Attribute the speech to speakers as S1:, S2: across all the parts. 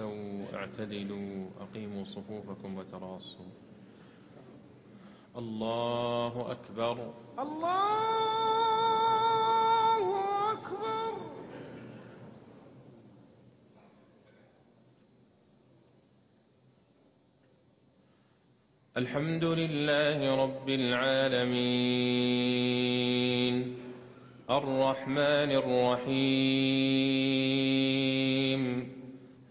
S1: استووا اعتدلوا أقيموا صفوفكم وتراصوا. الله أكبر.
S2: الله أكبر.
S1: الحمد لله رب العالمين. الرحمن الرحيم.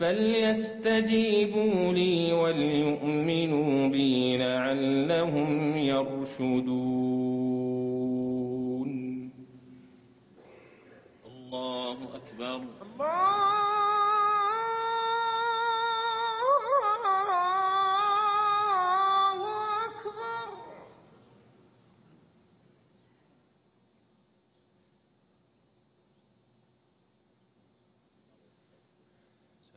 S1: فليستجيبوا لي وليؤمنوا بي لعلهم يرشدون. الله أكبر.
S2: الله